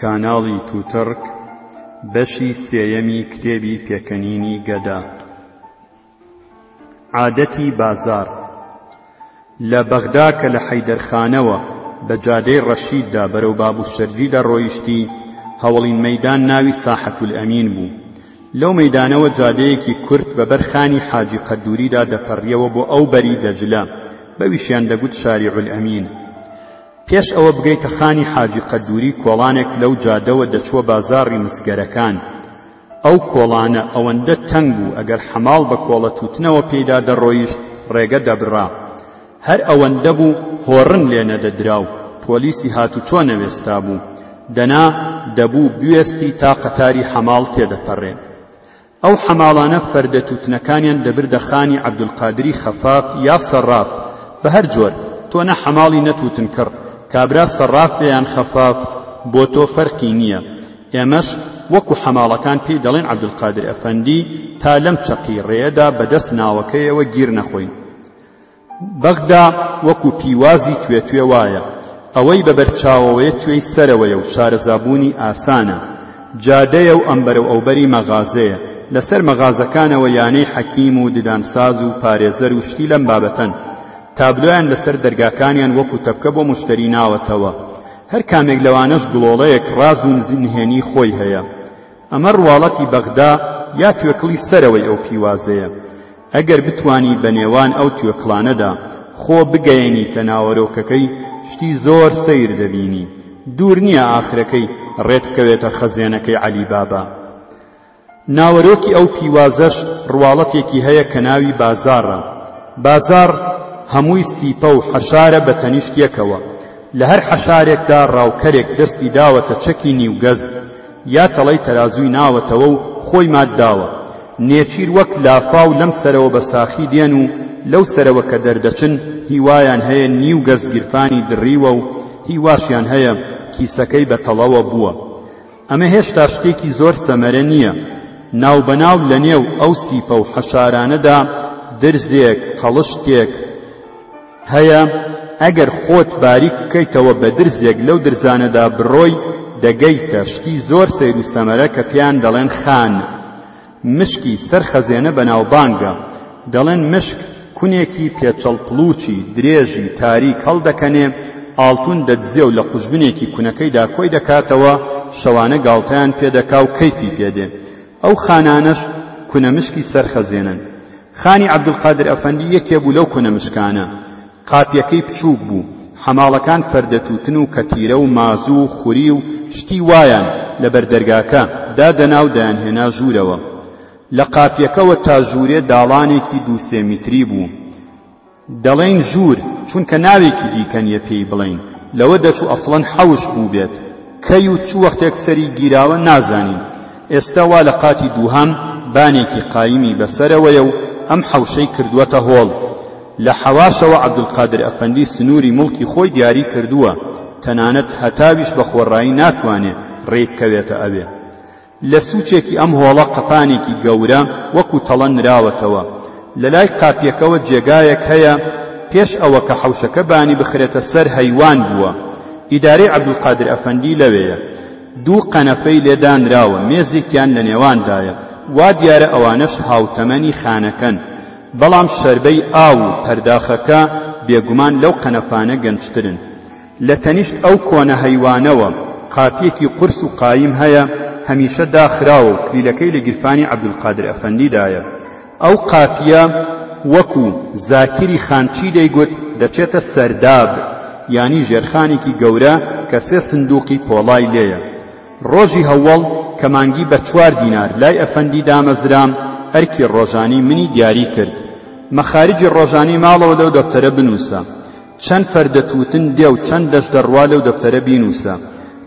کاناڵی توتڕک بەشی سێیەمی کتێبی پێکەنینی گەدە عادەتی بازار لە بەغدا کە لە حەیدەرخانەوە بە جادەی ڕەشیددا بەرەو بابوشەرجی دەڕۆیشتی هەوڵین مەدان ناوی ساحەتول ئەمین بوو لەو مەیدانەوە جادەیەکی کورت بە بەر خانی حاجی قەددووریدا دەپەڕییەوە بۆ ئەو بەری دەجلە، بەویشیان دەگوت شاریعولئەمین. پێش ئەوە بگەیتە خانی حاجی قەددووری کۆڵانێک لەو جادەوە دەچووە بازاڕی مسگەرەکان. ئەو کۆڵانە ئەوەندە تەنگ بوو ئەگەر حەماڵ بە کۆڵە تووتنەوە پێیدا دەڕۆیشت ڕێگە دەبڕا. هەر ئەوەندە بوو هۆڕن لێ نەدەدرا و پۆلیسی هاتوچۆ نەوێستابوو، دەنا دەبوو بوێستی تا قەتاری حەماڵ تێدەپەڕێ. ئەو حەماڵانە فەردە تووتنەکانیان دەبردە خانی عەبدولقادری خەفاف یا سەڕاف، بە هەر جۆر، تۆ نە حەماڵی نە تووتنکڕ، کابرا سەڕاف بێ یان خەفاف، بۆ تۆ فەرقی نییە. ئێمەش وەکوو حەماڵەکان پێی دەڵێن عەبدولقادر ئەفەندی تا لەم چەقی ڕێیەدا بە دەست ناوەکەیەوە گیر نەخۆین. بەغدا وەکو پیوازی توێ توێ وایە، ئەوەی بە بەرچاوەوەیە توێی سەرەوەیە و شارەزابوونی ئاسانە. جادەیە و ئەمبەرو ئەوبەری مەغازەیە، لەسەر مەغازەکانەوە یانەی حەکیم و ددانساز و پارێزەر و شتی لەم بابەتەن. تابلۆیان لەسەر دەرگاکانیان وەکو تەپکە بۆ موشتەری ناوەتەوە. هەر کامێک لەوانەش گڵۆڵەیەک راز و نهێنیی خۆی هەیە. ئەمە ڕواڵەتی بەغدا یا توێکڵی سەرەوەی ئەو پیوازەیە. ئەگەر بتوانی بە نێوان ئەو توێکڵانەدا خۆ بگەیەنیتە ناوەرۆکەکەی شتی زۆر سەیر دەبینی. دوور نییە ئاخرەکەی ڕێت بکەوێتە خەزێنەکەی عەلی بابا. ناوەرۆکی ئەو پیوازەش ڕواڵەتێکی هەیە کە ناوی بازاڕە. بازاڕ هەمووی سیپە و حەشارە بە تەنیشت یەکەوە. لە هەر حەشارێکدا ڕاوکەرێک دەستی داوەتە چەکی نیو گەز. یا تەڵەی تەرازووی ناوەتەوە و خۆی مات داوە، نێچیر وەک لافاو لەم سەرەوە بە ساخی دێن و لەو سەرەوە کە دەردەچن هیوایان هەیە نیو گەز گیرفانی دڕیوە و هیواشیان هەیە کیسەکەی بە تەڵەوە بووە. ئەمە هێشتا شتێکی زۆر سەمەرە نییە. ناوبەناو لەنێو ئەو سیپە و حەشارانەدا درزێک، قەڵشتێک، هەیە ئەگەر خۆت باریک بکەیتەوە بە درزێک لەو درزانەدا بڕۆی دەگەیتە شتی زۆر سەیر و سەمەرە کە پێیان دەڵێن خان مشکی سەر خەزێنە بەناوبانگە دەڵێن مشک کونێکی پێچەڵ پڵوچی درێژی تاریک هەڵدەکەنێ ئاڵتون دەدزێ و لە قوژبنێکی کونەکەیدا کۆی دەکاتەوە شەوانە گاڵتەیان پێدەکا و کەیفی پێدێ ئەو خانانەش کونەمشکی سەر خەزێنن. خانی عەبدولقادر ئەفەندی یەکێ بوو لەو کونەمشکانە. قاپیەکەی بچووک بوو. حەماڵەکان فەردەتووتن و کەتیرە و مازوو و خوری و شتی وایان لە بەر دەرگاکە دا دەنا و دەیانهێنا ژوورەوە. لە قاپیەکەوە تا ژوورێ داڵانێکی دوو سێ میتری بوو. دەڵێین ژوور چونکە ناوێکی دیکە نیە پێی بڵێین لەوە دەچوو ئەسڵەن حەوش بووبێت کەی و چ وەختێک سەری گیراوە نازانین ئێستا وا لە قاتی دووهەم بانێکی قایمی بەسەرەوەیە و ئەم حەوشەی کردووەتە هۆڵ لە حەواشەوە عەبدولقادر ئەفەندی سنووری موڵکی خۆی دیاری کردووە تەنانەت هەتاویش بە خۆڕایی ناتوانێ ڕێی بکەوێتە ئەوێ لە سوچێکی ئەم هۆڵە قەپانێکی گەورە وەکو تەڵە نراوەتەوە، لەلای قاپیەکەوە جێگایەک هەیە پێش ئەوەکە حەوشەکە بانی بخرێتە سەر هەیوان بووە، ئیدارەی عەبدولقادر ئەفەندی لەوێیە، دوو قەنەفەی لێ دانراوە مێزێکیان لە نێواندایە، وا دیارە ئەوانەش هاوتەمەنی خانەکەن، بەڵام شەربەی ئاو و پەرداخەکە بێگومان لەو قەنەفانە گەنجترن. لە تەنیشت ئەو کۆنە هەیوانەوە قاپیەکی قورس و قایم هەیە هەمیشە داخراوە و کلیلەکەی لە گیرفانی عەبدولقادر ئەفەندی دایە. ئەو قاپیە وەکو زاکیری خانچی دەیگوت دەچێتە سەرداب یانی ژێرخانێکی گەورە کە سێ سندوقی پۆڵای لێیە. ڕۆژی هەوەڵ کە مانگی بە چوار دینار لای ئەفەندی دامەزرام ئەرکی ڕۆژانەی منی دیاری کرد. مەخاریجی ڕۆژانەی ماڵەوە لەو دەفتەرە بنووسە. چەند پەردە تووتن دێ و چەند دەش دەڕوا لەو دەفتەرە بینووسە.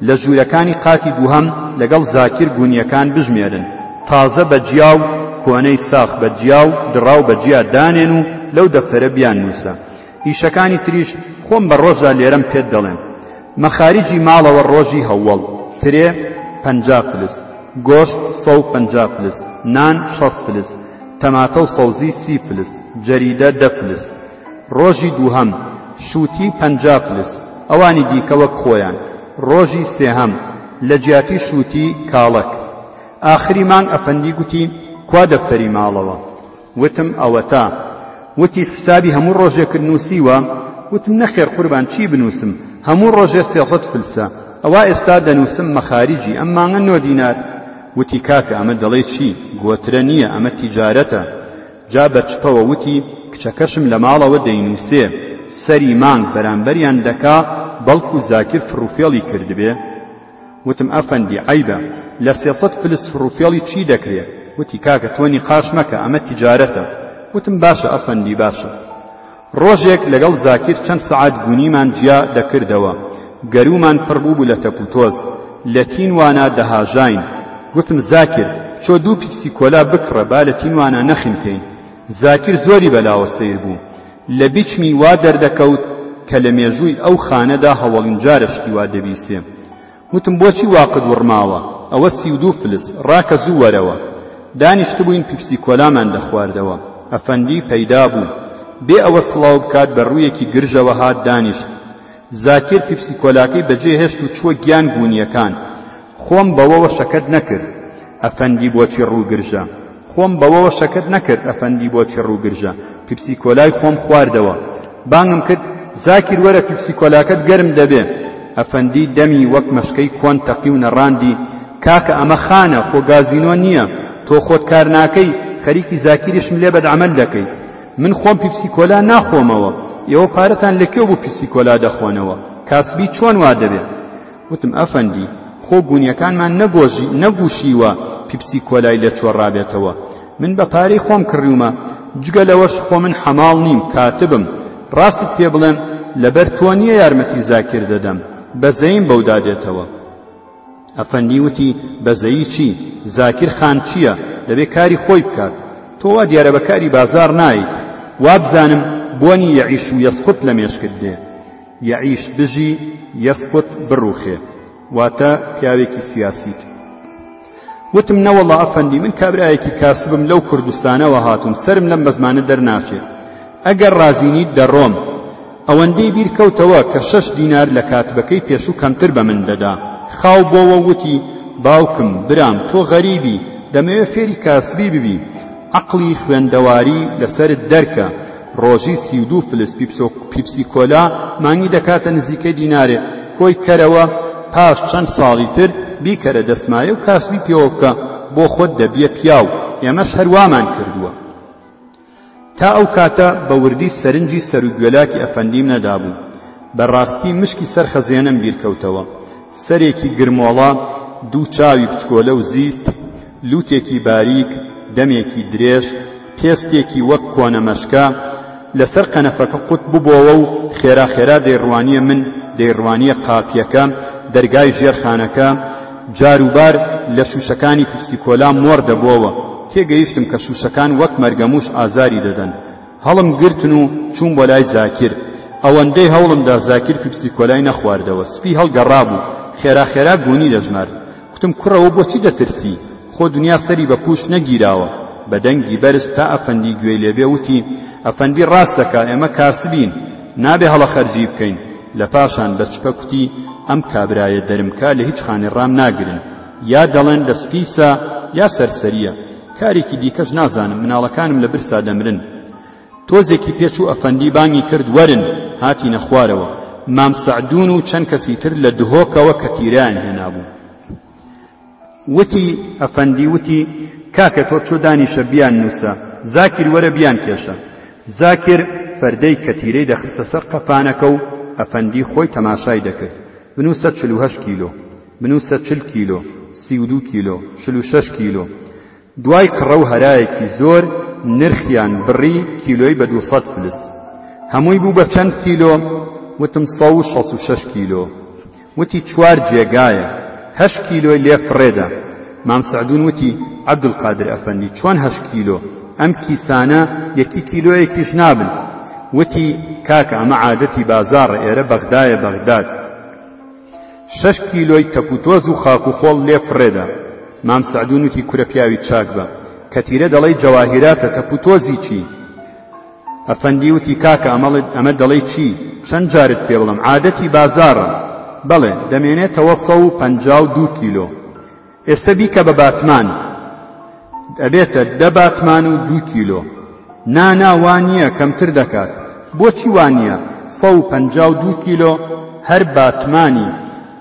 لە ژوورەکانی قاتی دووهەم لەگەڵ زاکیر گوونییەکان بژمێرن. تازە بە جیا و کۆنەی ساخ بە جیا و دڕاو بە جیا دانێن و لەو دەفتەرە بیاننووسە. ئیشەکانی تریش خۆم بە ڕۆژا لێرەم پێت دەڵێم. مەخاریجی ماڵەوە ڕۆژی هەووەڵ، ترێ، پەنجا فلس، گۆشت، سەد و پەنجا فلس، نان، شەست فلس، تەماتە و سەوزی، سی فلس، جەریدە، دە فلس. ڕۆژی دووهەم، شووتی پەنجا فلس، ئەوانی دیکە وەک خۆیان. ڕۆژی سێهەم، لە جیاتی شووتی کاڵەک. ئاخری مانگ ئەفەندی گوتی، کوا دەفتەری ماڵەوە؟ وتم، ئەوەتا. وتی، حسابی هەموو ڕۆژێکت نووسیوە؟ وتم، نەخێر قوربان چی بنووسم، هەموو ڕۆژێ سێسەد فلسە، ئەوا ئێستا دەنووسم مەخاریجی ئەم مانگە نۆ دینار. وتی، کاکە ئەمە دەڵێی چی، گۆترە نییە، ئەمە تیجارەتە. جا بە چپەوە وتی، کچەکەشم لە ماڵەوە دەینووسێ، سەری مانگ بەرامبەریان دەکا، بەڵکوو زاکیر فڕوفێڵی کردبێ؟ وتم، ئەفەندی عەیبە، لە سێ سەد فلس فڕوفێڵی چی دەکرێ؟ وتی، کاکە تۆ نیقاش مەکە، ئەمە تیجارەتە. وتم، باشە ئەفەندی، باشە. ڕۆژێک لەگەڵ زاکیر چەند سەعات گونیمان جیا دەکردەوە. گەروومان پڕ بووبوو لە تەپوتۆز. لە تینوانا دەهاژاین. گوتم زاکیر، بچۆ دوو پیپسی کۆلا بکڕە با لە تینوانا نەخن کەین. زاکیر زۆری بەلاوە سەیر بوو. لە بیچمی وا دەردەکەوت کە لە مێژووی ئەو خانەدا هەوەڵین جارە شتی وا دەبیسێ. وتم بۆچی واقت وڕماوە؟ ئەوە سی و دوو فلس، ڕاکە زوو وەرەوە. دانیشتبووین پیپسی کۆلامان دەخواردەوە. ئەفەندی پەیدا بوو. بێ ئەوە سڵاو بکات بە ڕوویەکی گرژەوە هات دانیشت. زاکیر پیپسی کۆلاکەی بەجێ هێشت و چووە گیان گوونیەکان. خۆم بەوەوە شەکەت نەکرد ئەفەندی بۆچی ڕوو گرژە. خۆم بەوەوە شەکەت نەکرد ئەفەندی بۆ چڕ و گرژە پیپسی کۆلای خۆم خواردەوە بانگم کرد زاکیر وەرە پیپسی کۆلاکەت گەرم دەبێ ئەفەندی دەمی وەک مەشکەی کۆن تەقی و نەڕاندی کاکە ئەمە خانە خۆ گازینۆ نییە تۆ خۆت کار ناکەی خەریکی زاکیریشم لێ بەدعەمەل دەکەی من خۆم پیپسی کۆلا ناخۆمەوە ئێوە پارەتان لە کوێ بوو پیپسی کۆلا دەخۆنەوە کاسبی چۆن وا دەبێ وتم، ئەفەندی، خۆ گوونیەکانمان نەگۆژی، نەگووشیوە پیپسی کۆلای لێ چۆڕابێتەوە. من بە پارەی خۆم کڕیومە. جگە لەوەش خۆ من حەماڵ نیم، کاتبم. ڕاستت پێ بڵێم، لەبەر تۆ نییە یارمەتی زاکیر دەدەم. بەزەییم بەودا دێتەوە. ئەفەندی وتی، بەزەیی چی؟ زاکیر خان چییە، دەبێ کاری خۆی بکات. تۆ وا دیارە بە کاری بازاڕ نایەیت. وابزانم بۆنی یەعیش و یەسقوت لە مێشکت دێ. یەعیش بژی یەسقوت بڕوخێ واتە پیاوێکی سیاسیت. وتم نەوەڵا ئەفەندی من کابرایەکی کاسبم لەو کوردستانەوە هاتوم سەرم لەم بەزمانە دەرناچێ ئەگەر ڕازینیت دەڕۆم ئەوەندەی بیر کەوتەوە کە شەش دینار لە کاتبەکەی پێشوو کەمتر بە من دەدا خاو بۆوە وتی باوکم برام تۆ غەریبی دەمەوێ فێری کاسبی ببی عەقڵی خوێندەواری لەسەرت دەرکە ڕۆژی سی و دوو فلس پیپسی کۆلا مانگی دەکاتە نزیکەی دینارێ کۆی کەرەوە پاش چەند ساڵی تر بیکەرە دەسمایە و کاسبی پێوە بکە بۆ خۆت دەبیە پیاو ئێمەش هەر وامان کردووە تا ئەو کاتە بە وردی سەرنجی سەر و گوێلاکی ئەفەندیم نەدابوو بەڕاستی مشکی سەر خەزێنەم بیرکەوتەوە سەرێکی گرمۆڵە، دوو چاوی بچکۆلە و زیت، لووتێکی باریک، دەمێکی درێژ، پێستێکی وەک کۆنە مەشکە، لەسەر قەنەفەکە قوت ببۆوە و خێرا خێرا دەیڕوانییە من، دەیڕوانییە قاپییەکە، دەرگای ژێرخانەکە، جاروبار لە شووشەکانی پیپسیکۆلا مۆڕ دەبۆوە. تێگەیشتم کە شووشەکان وەک مەرگەمووش ئازاری دەدەن. هەڵم گرتن و چووم بۆ لای زاکیر. ئەوەندەی هەوڵم دا زاکیر پیپسی کۆلای نەخواردەوە. سپی هەڵگەڕابوو. خێرا خێرا گۆنی دەژمارد. کوتم کوڕەوە بۆچی دەترسی؟ خۆ دنیا سەری بە پووش نەگیراوە. بە دەنگی بەرز تا ئەفەندی گوێی لێ بێ وتی، ئەفەندی ڕاست دەکا ئێمە کاسبین. نابێ هەڵە خەرجی بکەین. لە پاشان بە چپە کوتی، ئەم کابرایە دەرمکە لە هیچ خانێڕام ناگرن. یا دەڵێن دەست پیسە یا سەرسەرییە. کارێکی دیکەش نازانم مناڵەکانم لە برسا دەمرن تۆزێکی پێچوو ئەفەندی بانگی کرد وەرن هاتینە خوارەوە مام سەعدون و چەند کەسی تر لە دهۆکەوە کە تیران هێنابوو وتی ئەفەندی وتی کاکە تۆ چۆ دانیشە بیان نووسە زاکر وەرە بیان کێشە زاکر فەردەی کەتیرەی دەخستە سەر قەپانەکە و ئەفەندی خۆی تەماشای دەکرد بنووسە چلوهەش کیلۆ بنووسە چل کیلۆ، سی و دوو کیلۆ، چل و شەش کیلۆ. دوای کڕە و هەرایەکی زۆر نرخیان بڕی کیلۆی بە دوو سەد فلس. هەمووی بوو بە چەند کیلۆ؟ وتم سەد و شەست و شەش کیلۆ. وتی چوار جێگایە هەشت کیلۆی لێ فڕێدە. مام سەعدوون وتی عەبدولقادر ئەفەندی چۆن هەشت کیلۆ؟ ئەم کیسانە یەکی کیلۆیەکیش نابن. وتی کاکە ئەمە عادەتی بازاڕە ئێرە بەغدایە بەغداد. شەش کیلۆی تەپ و تۆز و خاک و خۆڵ لێ فڕێدا. مام سەعدون وتی کورە پیاوی چاک بە، کەتیرە دەڵێی جەواهیراتە تەپ و تۆزی چی؟ ئەفەندی وتی کاکە ئەمە دەڵێی چی؟ چەند جارت پێ بڵێم عادەتی بازاڕە. بەڵێ دەمێنێتەوە سەد و پەنجا و دوو کیلۆ. ئێستە بیکە بە باتمان ئەبێتە دە باتمان و دوو کیلۆ نا نا وا نییە کەمتر دەکات بۆچی وا نییە سەد و پەنجا و دوو کیلۆ هەر باتمانی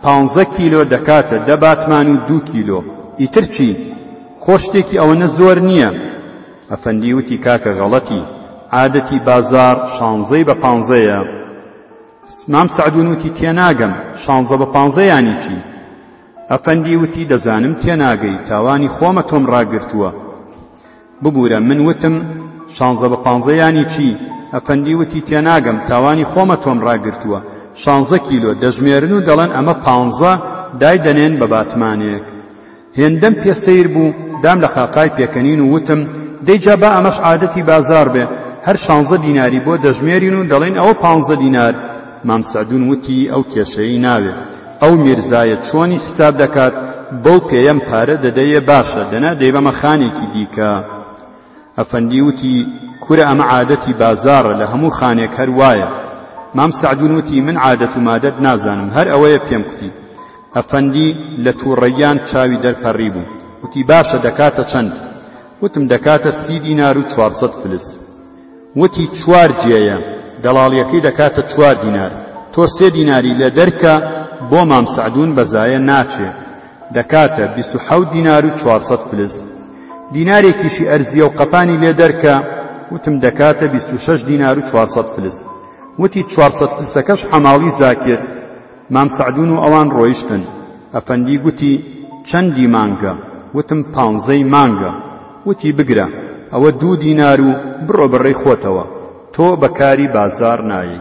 پانزە کیلۆ دەکاتە دە باتمان و دوو کیلۆ ئیتر چی خۆ شتێکی ئەوەنە زۆر نییە ئەفەندی وتی کاکە غەڵەتی عادەتی بازار شانزەی بە پانزەیە مام سەعدون وتی تێناگەم شانزە بە پانزە یانی چی ئەفەندی وتی دەزانم تێناگەی تاوانی خۆمە تۆم ڕاگرتووە ببورە من وتم شانزە بە پانزە یانی چی ئەفەندی وتی تێناگەم تاوانی خۆمە تۆم ڕاگرتووە شانزە کیلۆ دەژمێرن و دەڵێن ئەمە پانزە دای دەنێن بە باتمانێک هێندەم پێ سەیر بوو دام لە قاقای پێکەنین و وتم دەی جا با ئەمەش عادەتی بازار بێ هەر شانزە دیناری بۆ دەژمێرین و دەڵێن ئەوە پانزە دینار مام سەعدون وتی ئەو کێشەیەی ناوێ ئەو میرزایە چۆنی حیساب دەکات بەو پێیەم پارە دەدەیێ باشە دەنا دەیبەمە خانێکی دیکە ئەفەندی وتی کورە ئەمە عادەتی بازاڕە لە هەموو خانێک هەر وایە مام سەعدون وتی من عادەت و مادەت نازانم هەر ئەوەیە پێم کوتی ئەفەندی لە تووڕەیان چاوی دەرپەڕی بوو وتی باشە دەکاتە چەند وتم دەکاتە سی دینار و چوارسەد فلس وتی، چوار جێیە، دەڵاڵیەکەی دەکاتە چوار دینار، تۆ سێ دیناری لێ دەرکە، بۆ مام سەعدون بە زایە ناچێ، دەکاتە بیست و حەوت دینار و چوار سەد فلس، دینارێکیشی ئەرزیە و قەپانی لێ دەرکە، وتم، دەکاتە بیست و شەش دینار و چوار سەد فلس، وتی، چوار سەد فلسەکەش حەماڵی زاکر. مام سەعدون و ئەوان ڕۆیشتن. ئەفەندی گوتی، چەندی مانگە؟ وتم، پانزەی مانگە. وتی، بگرە ئەوە دوو دینار و بڕۆ بە ڕێی خۆتەوە، تۆ بە کاری بازاڕ نایەی.